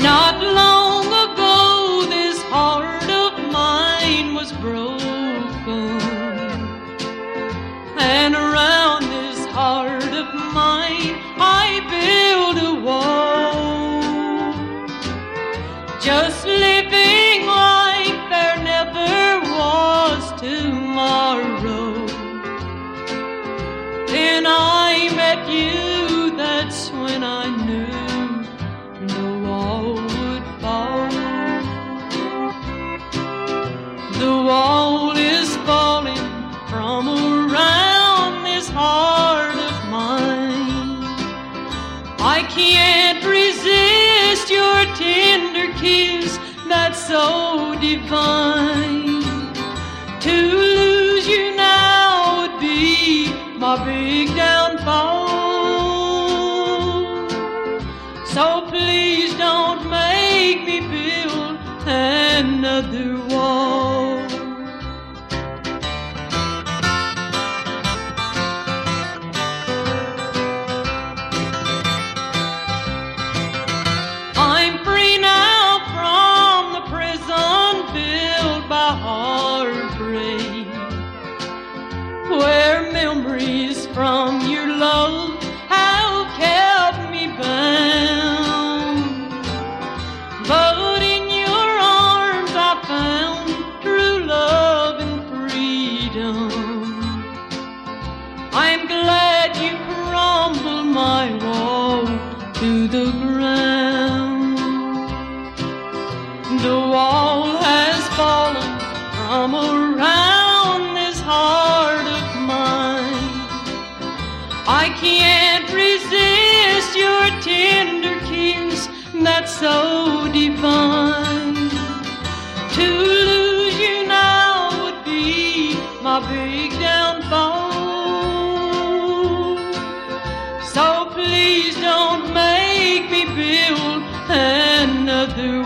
Not long ago, this heart of mine was broken, and around this heart of mine, I built a wall. Just living like there never was tomorrow. The wall is falling from around this heart of mine. I can't resist your tender kiss that's so divine. To lose you now would be my big downfall. So please don't make me build another wall. Memories from your love have kept me bound. But in your arms I found true love and freedom. I'm glad you crumbled my wall to the ground. The wall has fallen from around I can't resist your tender kiss that's so divine. To lose you now would be my big downfall. So please don't make me build another.